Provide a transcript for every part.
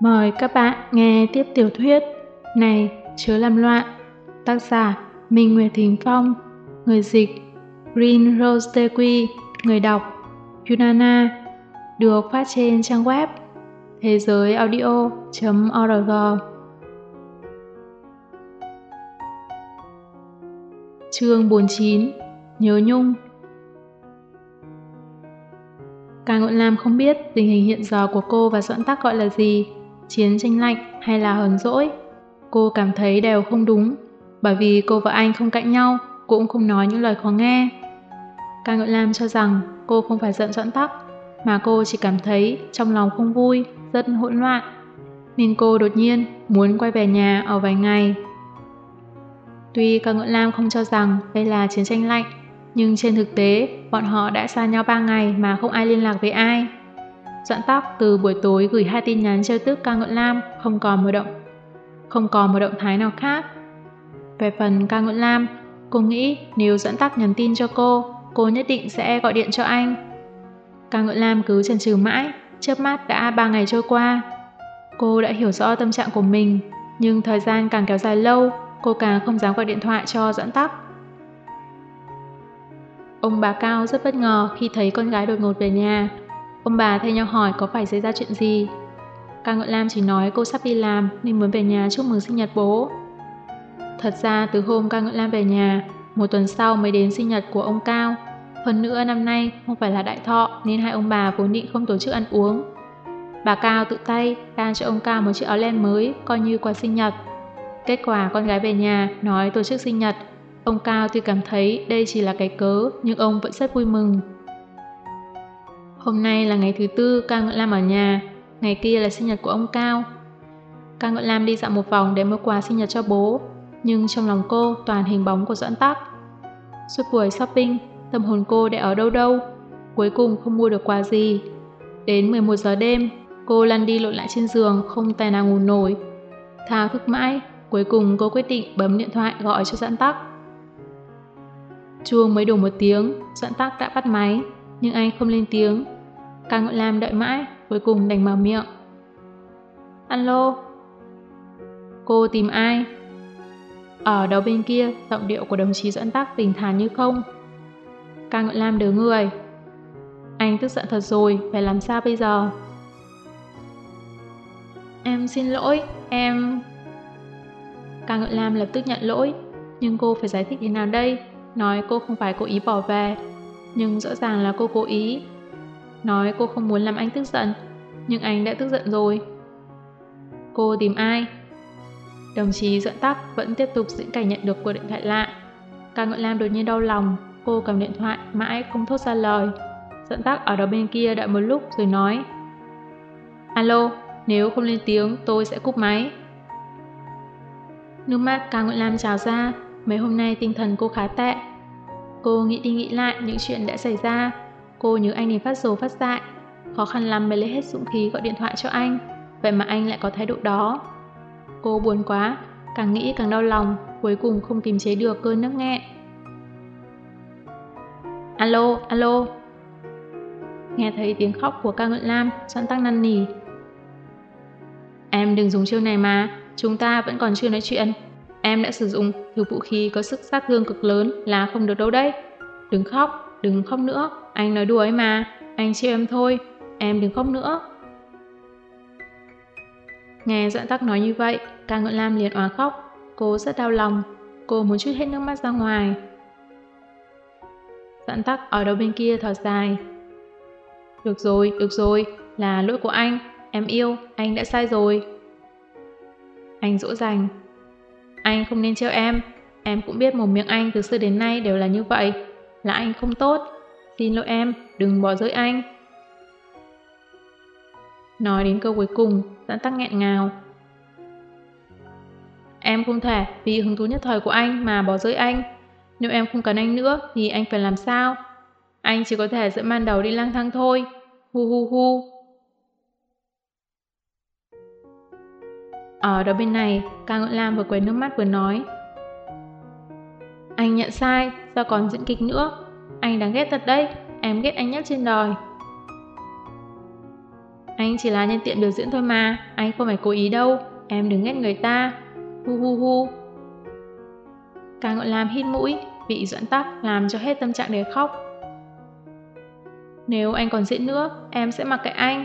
Mời các bạn nghe tiếp tiểu thuyết Này chứa làm loạn Tác giả Minh Nguyệt Thính Phong Người dịch Green Rose Tequi Người đọc Yunana Được phát trên trang web thế giới audio.org Chương 49 Nhớ Nhung. Càng Ngọn Lam không biết tình hình hiện giờ của cô và Doãn Tắc gọi là gì, chiến tranh lạnh hay là hờn dỗi. Cô cảm thấy đều không đúng, bởi vì cô và anh không cạnh nhau, cũng không nói những lời khó nghe. Ca Ngợi Lam cho rằng cô không phải giận dọn tóc, mà cô chỉ cảm thấy trong lòng không vui, rất hỗn loạn. Nên cô đột nhiên muốn quay về nhà ở vài ngày. Tuy Ca Ngợi Lam không cho rằng đây là chiến tranh lạnh, nhưng trên thực tế, bọn họ đã xa nhau 3 ngày mà không ai liên lạc với ai. Doãn tóc từ buổi tối gửi hai tin nhắn trêu tức ca ngợi lam, không còn một động không còn một động thái nào khác. Về phần ca ngưỡng lam, cô nghĩ nếu dẫn Tóc nhắn tin cho cô, cô nhất định sẽ gọi điện cho anh. Ca ngưỡng lam cứ chần chừ mãi, chớp mắt đã 3 ngày trôi qua. Cô đã hiểu rõ tâm trạng của mình, nhưng thời gian càng kéo dài lâu, cô càng không dám gọi điện thoại cho dẫn Tóc. Ông bà Cao rất bất ngờ khi thấy con gái đột ngột về nhà. Ông bà thay nhau hỏi có phải xảy ra chuyện gì. Ca Ngợi Lam chỉ nói cô sắp đi làm nên muốn về nhà chúc mừng sinh nhật bố. Thật ra từ hôm Ca Ngợi Lam về nhà, một tuần sau mới đến sinh nhật của ông Cao. Hơn nữa năm nay không phải là đại thọ nên hai ông bà vốn định không tổ chức ăn uống. Bà Cao tự tay ban cho ông Cao một chiếc áo len mới coi như quà sinh nhật. Kết quả con gái về nhà nói tổ chức sinh nhật Ông Cao tuy cảm thấy đây chỉ là cái cớ, nhưng ông vẫn rất vui mừng. Hôm nay là ngày thứ tư Cao Ngọn Lam ở nhà, ngày kia là sinh nhật của ông Cao. Cao Ngọn Lam đi dạo một vòng để mua quà sinh nhật cho bố, nhưng trong lòng cô toàn hình bóng của Doãn Tắc. Suốt buổi shopping, tâm hồn cô để ở đâu đâu, cuối cùng không mua được quà gì. Đến 11 giờ đêm, cô lăn đi lộn lại trên giường không tài nào ngủ nổi. Thao thức mãi, cuối cùng cô quyết định bấm điện thoại gọi cho Doãn Tắc. Chuông mới đủ một tiếng, Doãn tắc đã bắt máy, nhưng anh không lên tiếng. Càng Ngọn Lam đợi mãi, cuối cùng đành mở miệng. Alo? Cô tìm ai? Ở đầu bên kia, giọng điệu của đồng chí dẫn tắc bình thản như không. Càng Ngọn Lam đứa người. Anh tức giận thật rồi, phải làm sao bây giờ? Em xin lỗi, em... Càng Ngọn Lam lập tức nhận lỗi, nhưng cô phải giải thích thế nào đây? nói cô không phải cố ý bỏ về, nhưng rõ ràng là cô cố ý. Nói cô không muốn làm anh tức giận, nhưng anh đã tức giận rồi. Cô tìm ai? Đồng chí dẫn tắc vẫn tiếp tục diễn cảnh nhận được cuộc điện thoại lạ. Ca Ngọn Lam đột nhiên đau lòng, cô cầm điện thoại mãi không thốt ra lời. Dẫn tắc ở đó bên kia đợi một lúc rồi nói Alo, nếu không lên tiếng tôi sẽ cúp máy. Nước mắt Ca Ngọn Lam trào ra, Mấy hôm nay tinh thần cô khá tệ. Cô nghĩ đi nghĩ lại những chuyện đã xảy ra. Cô nhớ anh đến phát dồ phát dại. Khó khăn lắm mới lấy hết dũng khí gọi điện thoại cho anh. Vậy mà anh lại có thái độ đó. Cô buồn quá, càng nghĩ càng đau lòng, cuối cùng không kìm chế được cơn nước nghẹn. Alo, alo. Nghe thấy tiếng khóc của ca ngợi lam, sẵn tăng năn nỉ. Em đừng dùng chiêu này mà, chúng ta vẫn còn chưa nói chuyện. Em đã sử dụng thứ vũ khí có sức sát thương cực lớn là không được đâu đấy. Đừng khóc, đừng khóc nữa. Anh nói đùa ấy mà. Anh chịu em thôi. Em đừng khóc nữa. Nghe dọn tắc nói như vậy, ca ngợi lam liền oán khóc. Cô rất đau lòng. Cô muốn chút hết nước mắt ra ngoài. Dọn tắc ở đầu bên kia thở dài. Được rồi, được rồi, là lỗi của anh. Em yêu, anh đã sai rồi. Anh dỗ dành, anh không nên trêu em, em cũng biết mồm miệng anh từ xưa đến nay đều là như vậy, là anh không tốt. Xin lỗi em, đừng bỏ rơi anh. Nói đến câu cuối cùng, dẫn tắc nghẹn ngào. Em không thể vì hứng thú nhất thời của anh mà bỏ rơi anh. Nếu em không cần anh nữa thì anh phải làm sao? Anh chỉ có thể dẫn ban đầu đi lang thang thôi. Hu hu hu. Ở đó bên này, ca ngợi lam vừa quấy nước mắt vừa nói. Anh nhận sai, sao còn diễn kịch nữa? Anh đáng ghét thật đấy, em ghét anh nhất trên đời. Anh chỉ là nhân tiện biểu diễn thôi mà, anh không phải cố ý đâu, em đừng ghét người ta. Hu hu hu. Ca ngợi Lam hít mũi, bị dẫn tắc làm cho hết tâm trạng để khóc. Nếu anh còn diễn nữa, em sẽ mặc kệ anh.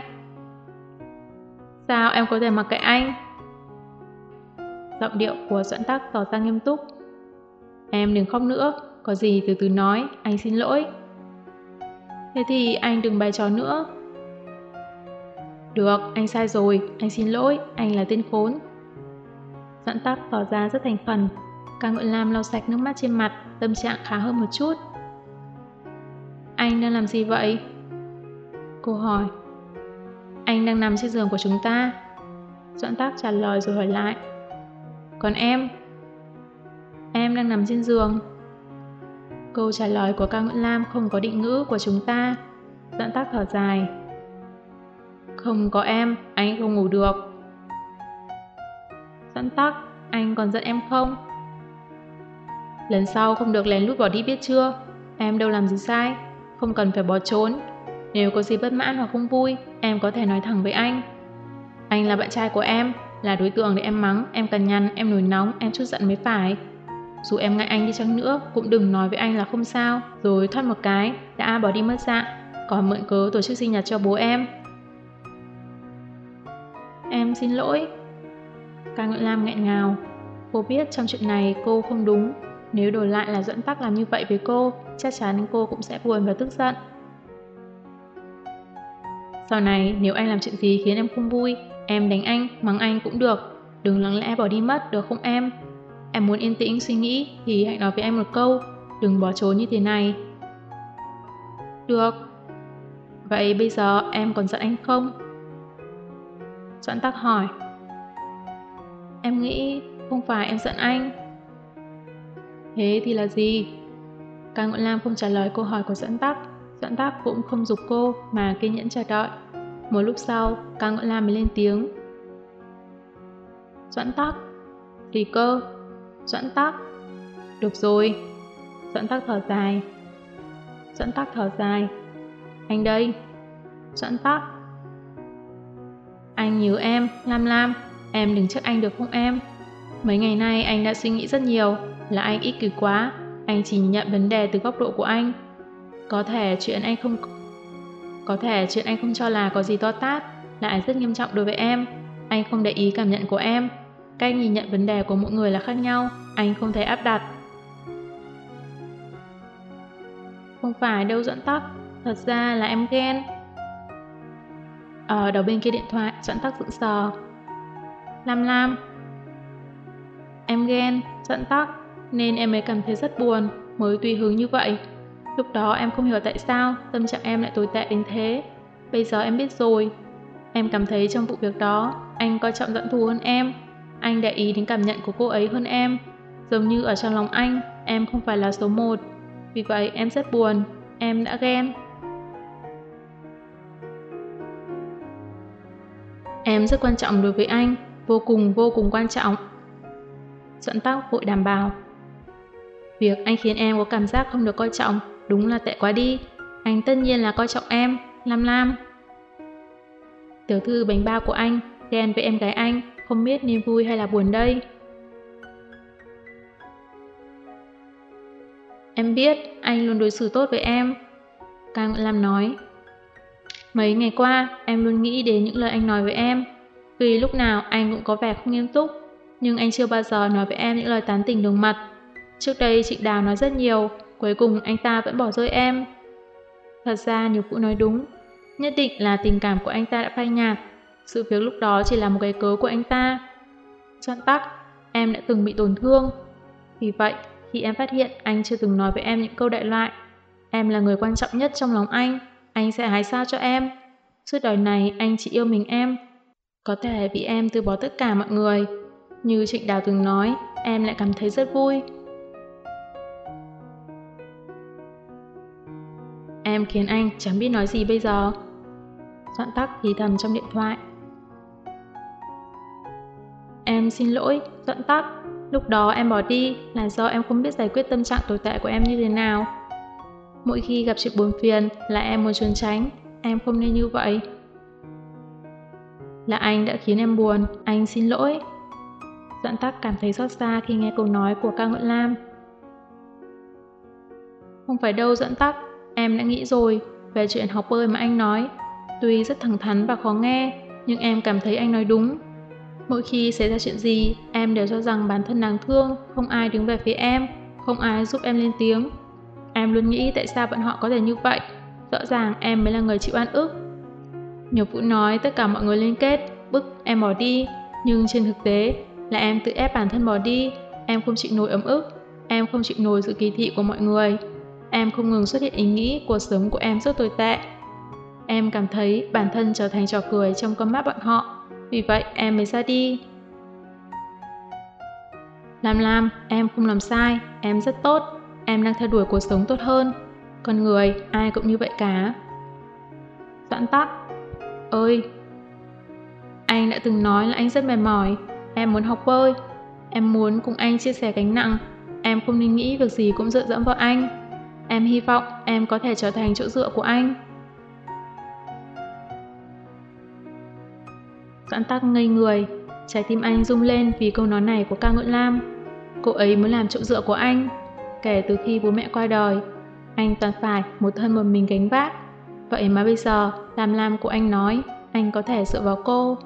Sao em có thể mặc kệ anh? Giọng điệu của dẫn tắc tỏ ra nghiêm túc. Em đừng khóc nữa, có gì từ từ nói, anh xin lỗi. Thế thì anh đừng bày trò nữa. Được, anh sai rồi, anh xin lỗi, anh là tên khốn. Dẫn tắc tỏ ra rất thành phần. Ca Ngợi Lam lau sạch nước mắt trên mặt, tâm trạng khá hơn một chút. Anh đang làm gì vậy? Cô hỏi. Anh đang nằm trên giường của chúng ta. Doãn tác trả lời rồi hỏi lại. Còn em? Em đang nằm trên giường. Câu trả lời của ca Nguyễn Lam không có định ngữ của chúng ta. Doãn tác thở dài. Không có em, anh không ngủ được. Doãn tắc, anh còn giận em không? Lần sau không được lén lút bỏ đi biết chưa? Em đâu làm gì sai, không cần phải bỏ trốn. Nếu có gì bất mãn hoặc không vui, em có thể nói thẳng với anh. Anh là bạn trai của em, là đối tượng để em mắng, em cần nhằn, em nổi nóng, em chút giận mới phải. Dù em ngại anh đi chăng nữa, cũng đừng nói với anh là không sao, rồi thoát một cái, đã bỏ đi mất dạng, còn mượn cớ tổ chức sinh nhật cho bố em. Em xin lỗi. Ca Ngợi Lam nghẹn ngào. Cô biết trong chuyện này cô không đúng, nếu đổi lại là dẫn tắc làm như vậy với cô, chắc chắn cô cũng sẽ buồn và tức giận. Sau này, nếu anh làm chuyện gì khiến em không vui, em đánh anh, mắng anh cũng được. Đừng lắng lẽ bỏ đi mất, được không em? Em muốn yên tĩnh suy nghĩ thì hãy nói với em một câu, đừng bỏ trốn như thế này. Được. Vậy bây giờ em còn giận anh không? Doãn tắc hỏi. Em nghĩ không phải em giận anh. Thế thì là gì? Càng Ngọn Lam không trả lời câu hỏi của Doãn tắc. Doãn tắc cũng không dục cô mà kiên nhẫn chờ đợi. Một lúc sau, ca Ngọn Lam mới lên tiếng. Doãn tắc. Gì cơ? Doãn tắc. Được rồi. Doãn tắc thở dài. Doãn tắc thở dài. Anh đây. Doãn tắc. Anh nhớ em, Lam Lam. Em đừng trách anh được không em? Mấy ngày nay anh đã suy nghĩ rất nhiều, là anh ích kỷ quá. Anh chỉ nhận vấn đề từ góc độ của anh. Có thể chuyện anh không... Có thể chuyện anh không cho là có gì to tát, lại rất nghiêm trọng đối với em. Anh không để ý cảm nhận của em. Cách nhìn nhận vấn đề của mỗi người là khác nhau, anh không thể áp đặt. Không phải đâu dẫn tắc, thật ra là em ghen. Ở đầu bên kia điện thoại, dẫn tắc dựng sờ. Lam Lam. Em ghen, dẫn tắc, nên em mới cảm thấy rất buồn, mới tùy hứng như vậy. Lúc đó em không hiểu tại sao tâm trạng em lại tồi tệ đến thế. Bây giờ em biết rồi. Em cảm thấy trong vụ việc đó, anh coi trọng dẫn thù hơn em. Anh để ý đến cảm nhận của cô ấy hơn em. Giống như ở trong lòng anh, em không phải là số một. Vì vậy em rất buồn, em đã ghen. Em rất quan trọng đối với anh, vô cùng vô cùng quan trọng. Dẫn tóc vội đảm bảo. Việc anh khiến em có cảm giác không được coi trọng đúng là tệ quá đi. Anh tất nhiên là coi trọng em, Lam Lam. Tiểu thư bánh bao của anh, ghen với em gái anh, không biết nên vui hay là buồn đây. Em biết anh luôn đối xử tốt với em. Càng Lam nói. Mấy ngày qua, em luôn nghĩ đến những lời anh nói với em. Vì lúc nào anh cũng có vẻ không nghiêm túc, nhưng anh chưa bao giờ nói với em những lời tán tỉnh đường mặt. Trước đây chị Đào nói rất nhiều, cuối cùng anh ta vẫn bỏ rơi em. Thật ra nhiều phụ nói đúng, nhất định là tình cảm của anh ta đã phai nhạt. Sự việc lúc đó chỉ là một cái cớ của anh ta. Chọn tắc, em đã từng bị tổn thương. Vì vậy, khi em phát hiện anh chưa từng nói với em những câu đại loại, em là người quan trọng nhất trong lòng anh, anh sẽ hái sao cho em. Suốt đời này anh chỉ yêu mình em. Có thể vì em từ bỏ tất cả mọi người. Như Trịnh Đào từng nói, em lại cảm thấy rất vui. Em khiến anh chẳng biết nói gì bây giờ. Doãn tắc thì thầm trong điện thoại. Em xin lỗi, Doãn tắc. Lúc đó em bỏ đi là do em không biết giải quyết tâm trạng tồi tệ của em như thế nào. Mỗi khi gặp chuyện buồn phiền là em muốn trốn tránh, em không nên như vậy. Là anh đã khiến em buồn, anh xin lỗi. Doãn tắc cảm thấy xót xa khi nghe câu nói của ca ngợi lam. Không phải đâu Doãn tắc, em đã nghĩ rồi về chuyện học bơi mà anh nói. Tuy rất thẳng thắn và khó nghe, nhưng em cảm thấy anh nói đúng. Mỗi khi xảy ra chuyện gì, em đều cho rằng bản thân đáng thương, không ai đứng về phía em, không ai giúp em lên tiếng. Em luôn nghĩ tại sao bọn họ có thể như vậy, rõ ràng em mới là người chịu ăn ức. Nhiều phụ nói tất cả mọi người liên kết, bức em bỏ đi, nhưng trên thực tế là em tự ép bản thân bỏ đi, em không chịu nổi ấm ức, em không chịu nổi sự kỳ thị của mọi người. Em không ngừng xuất hiện ý nghĩ cuộc sống của em rất tồi tệ. Em cảm thấy bản thân trở thành trò cười trong con mắt bọn họ, vì vậy em mới ra đi. Lam Lam, em không làm sai, em rất tốt, em đang theo đuổi cuộc sống tốt hơn. Con người, ai cũng như vậy cả. Doãn tắc. Ơi! Anh đã từng nói là anh rất mệt mỏi, em muốn học bơi. Em muốn cùng anh chia sẻ gánh nặng, em không nên nghĩ việc gì cũng dựa dẫm vào anh. Em hy vọng em có thể trở thành chỗ dựa của anh. Doãn tắc ngây người, trái tim anh rung lên vì câu nói này của ca ngưỡng lam. Cô ấy muốn làm chỗ dựa của anh. Kể từ khi bố mẹ qua đời, anh toàn phải một thân một mình gánh vác. Vậy mà bây giờ, làm Lam của anh nói, anh có thể dựa vào cô.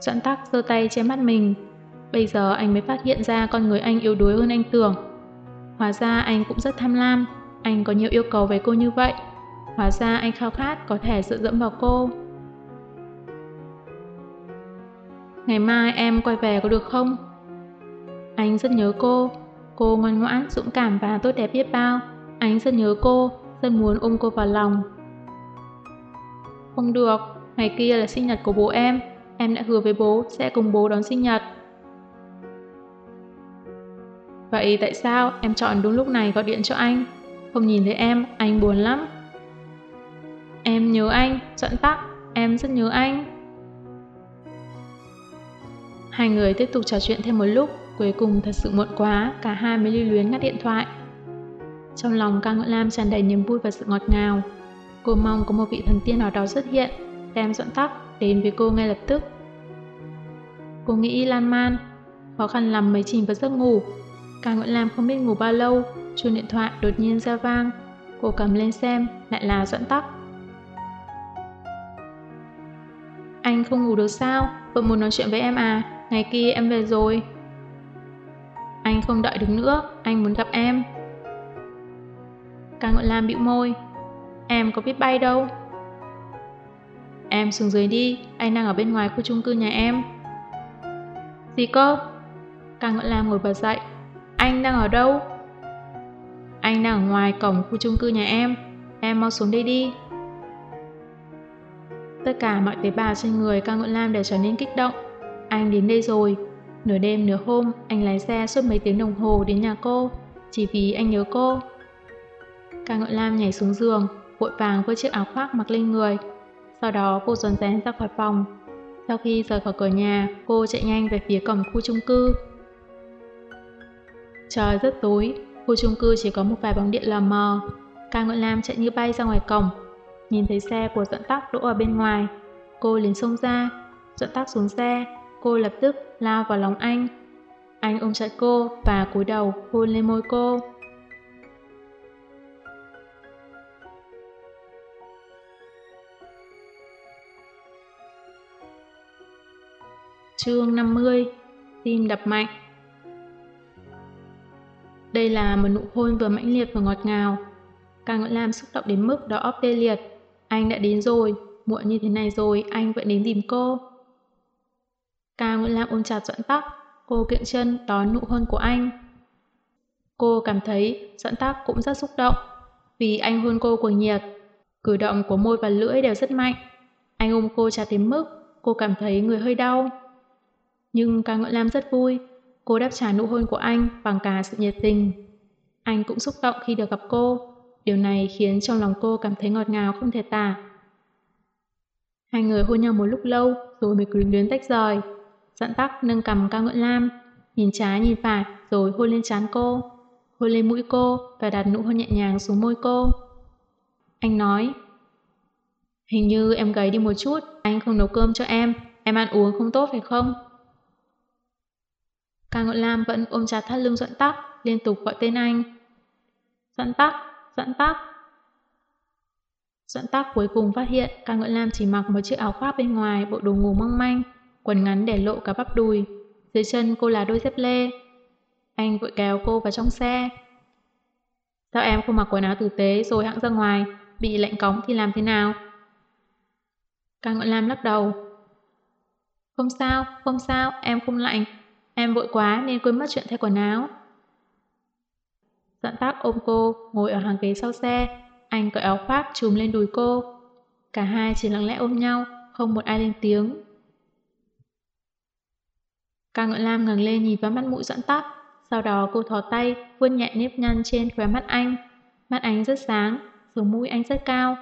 Doãn tắc giơ tay che mắt mình. Bây giờ anh mới phát hiện ra con người anh yếu đuối hơn anh tưởng. Hóa ra anh cũng rất tham lam, anh có nhiều yêu cầu về cô như vậy. Hóa ra anh khao khát có thể dựa dẫm vào cô. Ngày mai em quay về có được không? Anh rất nhớ cô. Cô ngoan ngoãn, dũng cảm và tốt đẹp biết bao. Anh rất nhớ cô, rất muốn ôm cô vào lòng. Không được, ngày kia là sinh nhật của bố em. Em đã hứa với bố sẽ cùng bố đón sinh nhật. Vậy tại sao em chọn đúng lúc này gọi điện cho anh? Không nhìn thấy em, anh buồn lắm. Em nhớ anh, dẫn tắc, em rất nhớ anh. Hai người tiếp tục trò chuyện thêm một lúc, cuối cùng thật sự muộn quá, cả hai mới lưu luyến ngắt điện thoại. Trong lòng ca ngợi lam tràn đầy niềm vui và sự ngọt ngào. Cô mong có một vị thần tiên nào đó xuất hiện, đem dọn tóc, đến với cô ngay lập tức. Cô nghĩ lan man, khó khăn lắm mới chìm vào giấc ngủ. Càng Nguyễn lam không biết ngủ bao lâu, chuông điện thoại đột nhiên ra vang. Cô cầm lên xem, lại là dẫn tắc. Anh không ngủ được sao? Vẫn muốn nói chuyện với em à? Ngày kia em về rồi. Anh không đợi được nữa, anh muốn gặp em. Càng Ngọn Lam bĩu môi. Em có biết bay đâu. Em xuống dưới đi, anh đang ở bên ngoài khu chung cư nhà em. Gì cơ? Càng Ngọn Lam ngồi bật dậy. Anh đang ở đâu? Anh đang ở ngoài cổng khu chung cư nhà em. Em mau xuống đây đi. Tất cả mọi tế bào trên người Cao Ngọn Lam đều trở nên kích động. Anh đến đây rồi. Nửa đêm nửa hôm, anh lái xe suốt mấy tiếng đồng hồ đến nhà cô, chỉ vì anh nhớ cô. Cao Ngọn Lam nhảy xuống giường, vội vàng với chiếc áo khoác mặc lên người. Sau đó cô dồn rén ra khỏi phòng. Sau khi rời khỏi cửa nhà, cô chạy nhanh về phía cổng khu chung cư. Trời rất tối, khu chung cư chỉ có một vài bóng điện lờ mờ. Cao Ngọn Lam chạy như bay ra ngoài cổng, nhìn thấy xe của Doãn tắc đỗ ở bên ngoài. Cô liền xông ra, Doãn tắc xuống xe, cô lập tức lao vào lòng anh. Anh ôm chặt cô và cúi đầu hôn lên môi cô. Chương 50 Tim đập mạnh đây là một nụ hôn vừa mãnh liệt vừa ngọt ngào. Càng nguyễn Lam xúc động đến mức đó óp tê liệt. Anh đã đến rồi, muộn như thế này rồi, anh vẫn đến tìm cô. Ca Nguyễn Lam ôm chặt Doãn Tắc, cô kiệm chân đón nụ hôn của anh. Cô cảm thấy Doãn Tắc cũng rất xúc động, vì anh hôn cô cuồng nhiệt. Cử động của môi và lưỡi đều rất mạnh. Anh ôm cô chặt đến mức cô cảm thấy người hơi đau. Nhưng Ca Nguyễn Lam rất vui, cô đáp trả nụ hôn của anh bằng cả sự nhiệt tình. Anh cũng xúc động khi được gặp cô, điều này khiến trong lòng cô cảm thấy ngọt ngào không thể tả. Hai người hôn nhau một lúc lâu rồi mới quyến luyến tách rời. Dặn tắc nâng cầm cao ngưỡng lam, nhìn trái nhìn phải rồi hôn lên trán cô, hôn lên mũi cô và đặt nụ hôn nhẹ nhàng xuống môi cô. Anh nói, Hình như em gầy đi một chút, anh không nấu cơm cho em, em ăn uống không tốt phải không? Càng Ngọn Lam vẫn ôm chặt thắt lưng Doãn Tắc, liên tục gọi tên anh. Doãn Tắc, Doãn Tắc. Doãn Tắc cuối cùng phát hiện Càng Ngọn Lam chỉ mặc một chiếc áo khoác bên ngoài, bộ đồ ngủ mong manh, quần ngắn để lộ cả bắp đùi. Dưới chân cô là đôi dép lê. Anh vội kéo cô vào trong xe. Sao em không mặc quần áo tử tế rồi hãng ra ngoài, bị lạnh cóng thì làm thế nào? Càng Ngọn Lam lắc đầu. Không sao, không sao, em không lạnh. Em vội quá nên quên mất chuyện thay quần áo. Dặn tác ôm cô, ngồi ở hàng ghế sau xe. Anh cởi áo khoác trùm lên đùi cô. Cả hai chỉ lặng lẽ ôm nhau, không một ai lên tiếng. Càng Ngọn Lam ngẩng lên nhìn vào mắt mũi dẫn tắc. Sau đó cô thò tay, vươn nhẹ nếp nhăn trên khóe mắt anh. Mắt anh rất sáng, sống mũi anh rất cao.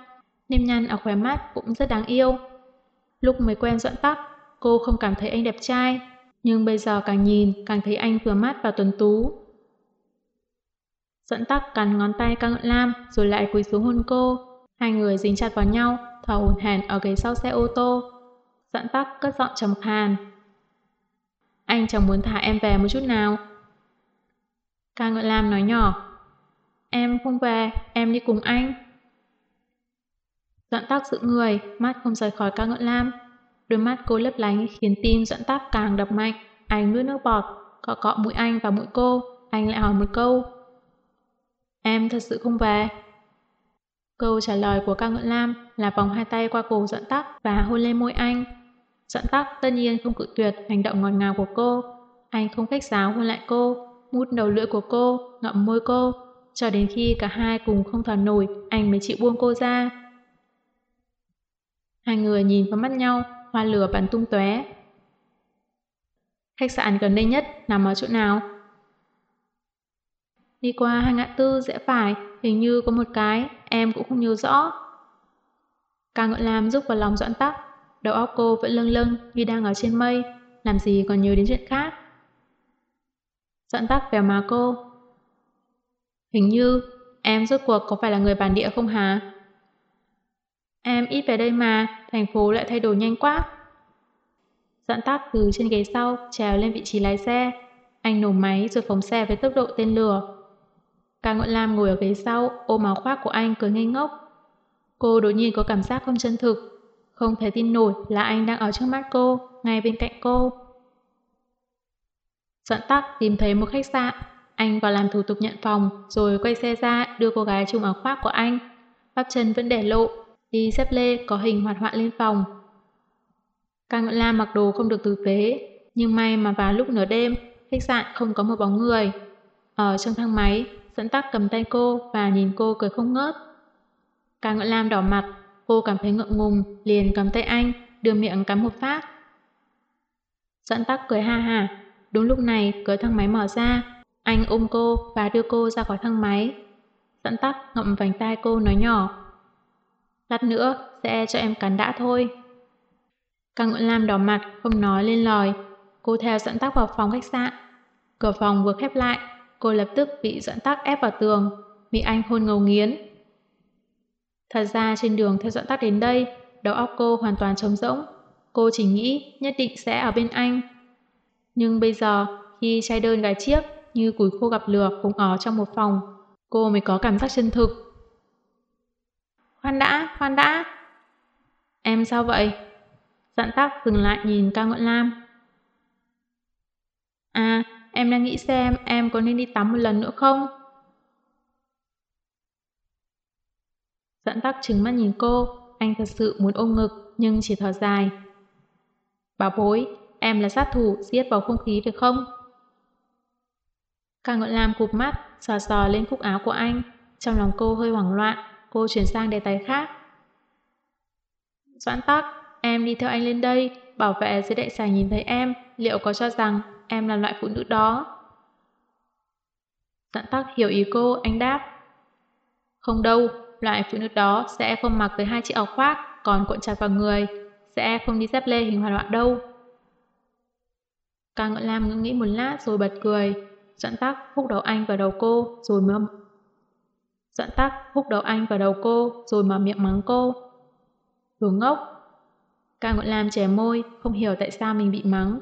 Nếp nhăn ở khóe mắt cũng rất đáng yêu. Lúc mới quen dẫn tắc, cô không cảm thấy anh đẹp trai, nhưng bây giờ càng nhìn càng thấy anh vừa mát và tuấn tú. Dẫn tắc cắn ngón tay ca ngợn lam rồi lại cúi xuống hôn cô. Hai người dính chặt vào nhau, thở hồn hển ở ghế sau xe ô tô. Dẫn tắc cất giọng trầm khàn. Anh chẳng muốn thả em về một chút nào. Ca ngợn Lam nói nhỏ. Em không về, em đi cùng anh. Dẫn tắc giữ người, mắt không rời khỏi ca ngợn lam. Đôi mắt cô lấp lánh khiến tim dẫn tắc càng đập mạnh. Anh nuốt nước bọt, cọ cọ mũi anh và mũi cô. Anh lại hỏi một câu. Em thật sự không về. Câu trả lời của ca ngưỡng lam là vòng hai tay qua cổ dẫn tắc và hôn lên môi anh. Dẫn tắc tất nhiên không cự tuyệt hành động ngọt ngào của cô. Anh không khách sáo hôn lại cô, mút đầu lưỡi của cô, ngậm môi cô. Cho đến khi cả hai cùng không thở nổi, anh mới chịu buông cô ra. Hai người nhìn vào mắt nhau, hoa lửa bắn tung tóe. Khách sạn gần đây nhất nằm ở chỗ nào? Đi qua hai ngã tư rẽ phải, hình như có một cái, em cũng không nhớ rõ. Càng ngọn làm giúp vào lòng doãn tắc, đầu óc cô vẫn lâng lâng như đang ở trên mây, làm gì còn nhớ đến chuyện khác. Doãn tắc vèo má cô. Hình như, em rốt cuộc có phải là người bản địa không hả? Em ít về đây mà, thành phố lại thay đổi nhanh quá. Dặn tắt từ trên ghế sau, trèo lên vị trí lái xe. Anh nổ máy rồi phóng xe với tốc độ tên lửa. Ca Ngọn Lam ngồi ở ghế sau, ôm áo khoác của anh cười ngây ngốc. Cô đột nhiên có cảm giác không chân thực. Không thể tin nổi là anh đang ở trước mắt cô, ngay bên cạnh cô. Dặn tắc tìm thấy một khách sạn. Anh vào làm thủ tục nhận phòng, rồi quay xe ra đưa cô gái chung áo khoác của anh. Bắp chân vẫn để lộ, đi xếp lê có hình hoạt họa lên phòng. Càng Nguyễn Lam mặc đồ không được tử tế, nhưng may mà vào lúc nửa đêm, khách sạn không có một bóng người. Ở trong thang máy, dẫn tắc cầm tay cô và nhìn cô cười không ngớt. Càng Nguyễn Lam đỏ mặt, cô cảm thấy ngượng ngùng, liền cầm tay anh, đưa miệng cắm một phát. Dẫn tắc cười ha ha, đúng lúc này cửa thang máy mở ra, anh ôm cô và đưa cô ra khỏi thang máy. Dẫn tắc ngậm vành tay cô nói nhỏ. Lát nữa sẽ cho em cắn đã thôi. Càng Nguyễn Lam đỏ mặt, không nói lên lời. Cô theo dẫn tắc vào phòng khách sạn. Cửa phòng vừa khép lại, cô lập tức bị dẫn tắc ép vào tường, bị anh hôn ngầu nghiến. Thật ra trên đường theo dẫn tắc đến đây, đầu óc cô hoàn toàn trống rỗng. Cô chỉ nghĩ nhất định sẽ ở bên anh. Nhưng bây giờ, khi trai đơn gái chiếc như củi khô gặp lửa cùng ở trong một phòng, cô mới có cảm giác chân thực. Khoan đã, khoan đã. Em sao vậy? Dặn tắc dừng lại nhìn Cao Ngọn Lam. À, em đang nghĩ xem em có nên đi tắm một lần nữa không? Dặn tắc trừng mắt nhìn cô, anh thật sự muốn ôm ngực nhưng chỉ thở dài. Bảo bối, em là sát thủ giết vào không khí phải không? Cao Ngọn Lam cụp mắt, sò sò lên cúc áo của anh, trong lòng cô hơi hoảng loạn cô chuyển sang đề tài khác. Doãn tắc, em đi theo anh lên đây, bảo vệ dưới đại sảnh nhìn thấy em, liệu có cho rằng em là loại phụ nữ đó? Doãn tắc hiểu ý cô, anh đáp. Không đâu, loại phụ nữ đó sẽ không mặc tới hai chiếc áo khoác, còn cuộn chặt vào người, sẽ không đi dép lê hình hoạt loạn đâu. Càng Ngọn Lam ngẫm nghĩ một lát rồi bật cười, Doãn tắc húc đầu anh vào đầu cô rồi mới Doãn tắc húc đầu anh vào đầu cô rồi mở miệng mắng cô. Đồ ngốc. Ca Ngọn Lam chè môi, không hiểu tại sao mình bị mắng.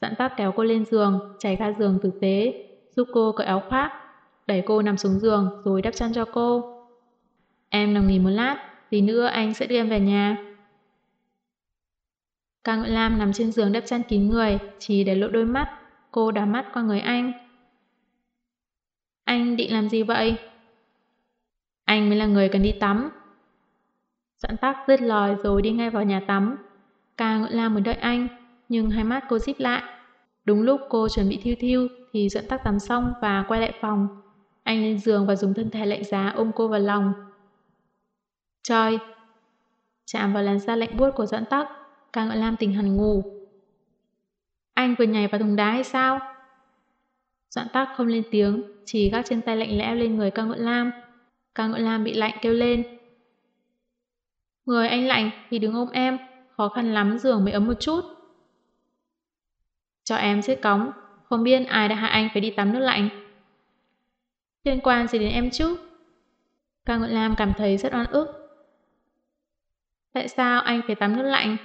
Dặn tắc kéo cô lên giường, chảy ra giường tử tế, giúp cô cởi áo khoác, đẩy cô nằm xuống giường rồi đắp chăn cho cô. Em nằm nghỉ một lát, tí nữa anh sẽ đưa em về nhà. Ca Ngợi Lam nằm trên giường đắp chăn kín người, chỉ để lộ đôi mắt. Cô đảo mắt qua người anh. Anh định làm gì vậy? Anh mới là người cần đi tắm. Doãn tắc dứt lời rồi đi ngay vào nhà tắm. Ca ngưỡng Lam muốn đợi anh, nhưng hai mắt cô díp lại. Đúng lúc cô chuẩn bị thiêu thiêu thì Doãn tắc tắm xong và quay lại phòng. Anh lên giường và dùng thân thể lạnh giá ôm cô vào lòng. Trời! Chạm vào làn da lạnh buốt của Doãn tắc, Ca ngưỡng Lam tỉnh hẳn ngủ. Anh vừa nhảy vào thùng đá hay sao? Doãn tắc không lên tiếng, chỉ gác chân tay lạnh lẽo lên người ca ngưỡng lam. Cao ngợi lam bị lạnh kêu lên. Người anh lạnh thì đứng ôm em, khó khăn lắm giường mới ấm một chút. Cho em chết cống, không biết ai đã hạ anh phải đi tắm nước lạnh. Liên quan gì đến em chứ? Cao ngợi lam cảm thấy rất oan ức. Tại sao anh phải tắm nước lạnh?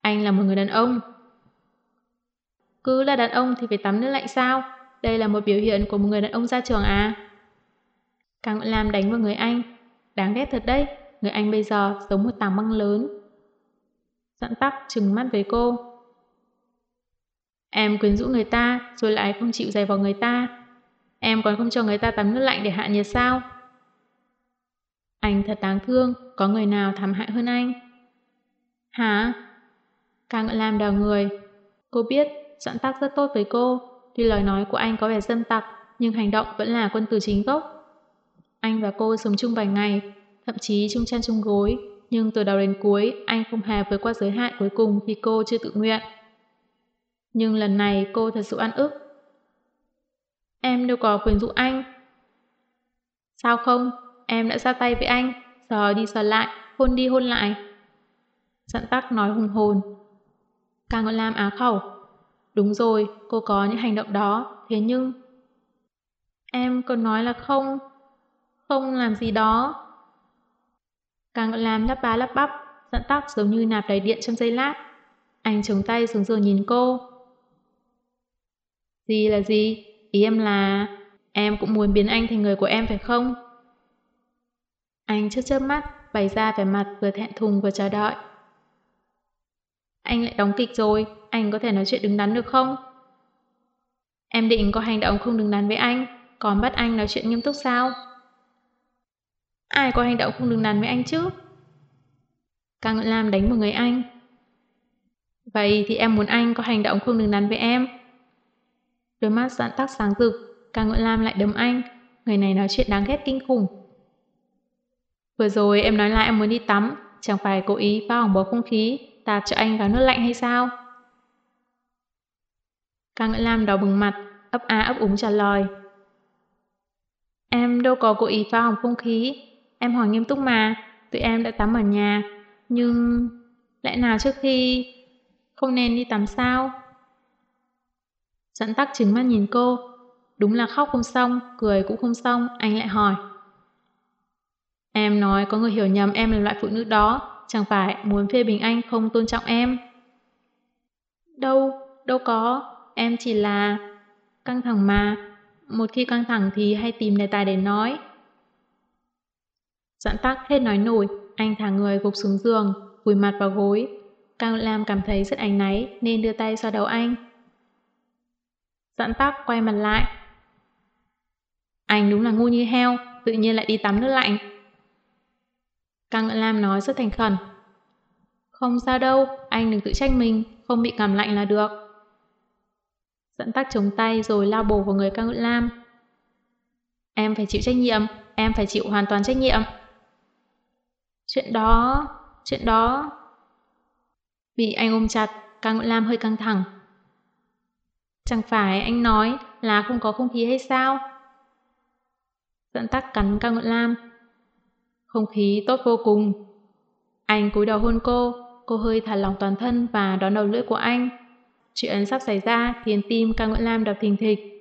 Anh là một người đàn ông, cứ là đàn ông thì phải tắm nước lạnh sao? Đây là một biểu hiện của một người đàn ông ra trường à? Càng làm đánh vào người anh. Đáng ghét thật đấy, người anh bây giờ giống một tảng băng lớn. Dặn tắc trừng mắt với cô. Em quyến rũ người ta, rồi lại không chịu giày vào người ta. Em còn không cho người ta tắm nước lạnh để hạ nhiệt sao? Anh thật đáng thương, có người nào thảm hại hơn anh? Hả? Càng làm đào người. Cô biết Doãn tắc rất tốt với cô, tuy lời nói của anh có vẻ dâm tặc, nhưng hành động vẫn là quân tử chính gốc. Anh và cô sống chung vài ngày, thậm chí chung chăn chung gối, nhưng từ đầu đến cuối anh không hề vượt qua giới hạn cuối cùng khi cô chưa tự nguyện. Nhưng lần này cô thật sự ăn ức. Em đâu có quyền dụ anh. Sao không? Em đã ra tay với anh, sờ đi sờ lại, hôn đi hôn lại. Dặn tắc nói hùng hồn. Càng Ngọn Lam á khẩu, Đúng rồi, cô có những hành động đó, thế nhưng... Em còn nói là không, không làm gì đó. Càng làm lắp bá lắp bắp, dặn tóc giống như nạp đầy điện trong giây lát. Anh chống tay xuống giường nhìn cô. Gì là gì? Ý em là... Em cũng muốn biến anh thành người của em phải không? Anh chớp chớp mắt, bày ra vẻ mặt vừa thẹn thùng vừa chờ đợi. Anh lại đóng kịch rồi, anh có thể nói chuyện đứng đắn được không? Em định có hành động không đứng đắn với anh, còn bắt anh nói chuyện nghiêm túc sao? Ai có hành động không đừng nàn với anh chứ? Càng nguyễn Lam đánh một người anh. Vậy thì em muốn anh có hành động không đừng nắn với em. Đôi mắt giãn tắc sáng rực, Càng nguyễn Lam lại đấm anh. Người này nói chuyện đáng ghét kinh khủng. Vừa rồi em nói là em muốn đi tắm, chẳng phải cố ý phá hỏng bầu không khí, tạt cho anh vào nước lạnh hay sao? Càng nguyễn Lam đỏ bừng mặt, ấp á ấp úng trả lời. Em đâu có cố ý phá hỏng không khí. Em hỏi nghiêm túc mà, tụi em đã tắm ở nhà. Nhưng... Lẽ nào trước khi... Không nên đi tắm sao? Dẫn tắc trứng mắt nhìn cô. Đúng là khóc không xong, cười cũng không xong, anh lại hỏi. Em nói có người hiểu nhầm em là loại phụ nữ đó, chẳng phải muốn phê bình anh không tôn trọng em. Đâu, đâu có, em chỉ là... Căng thẳng mà, một khi căng thẳng thì hay tìm đề tài để nói. Doãn tắc hết nói nổi, anh thả người gục xuống giường, vùi mặt vào gối. Cao Lam cảm thấy rất ánh náy nên đưa tay xoa đầu anh. Doãn tắc quay mặt lại. Anh đúng là ngu như heo, tự nhiên lại đi tắm nước lạnh. Cao Lam nói rất thành khẩn. Không sao đâu, anh đừng tự trách mình, không bị cảm lạnh là được. Dẫn tắc chống tay rồi lao bổ vào người Cao Ngự Lam. Em phải chịu trách nhiệm, em phải chịu hoàn toàn trách nhiệm. Chuyện đó, chuyện đó... Bị anh ôm chặt, Cao nguyễn Lam hơi căng thẳng. Chẳng phải anh nói là không có không khí hay sao? Dẫn tắc cắn Cao nguyễn Lam. Không khí tốt vô cùng. Anh cúi đầu hôn cô, cô hơi thả lỏng toàn thân và đón đầu lưỡi của anh. Chuyện sắp xảy ra khiến tim ca Nguyễn Lam đập thình thịch.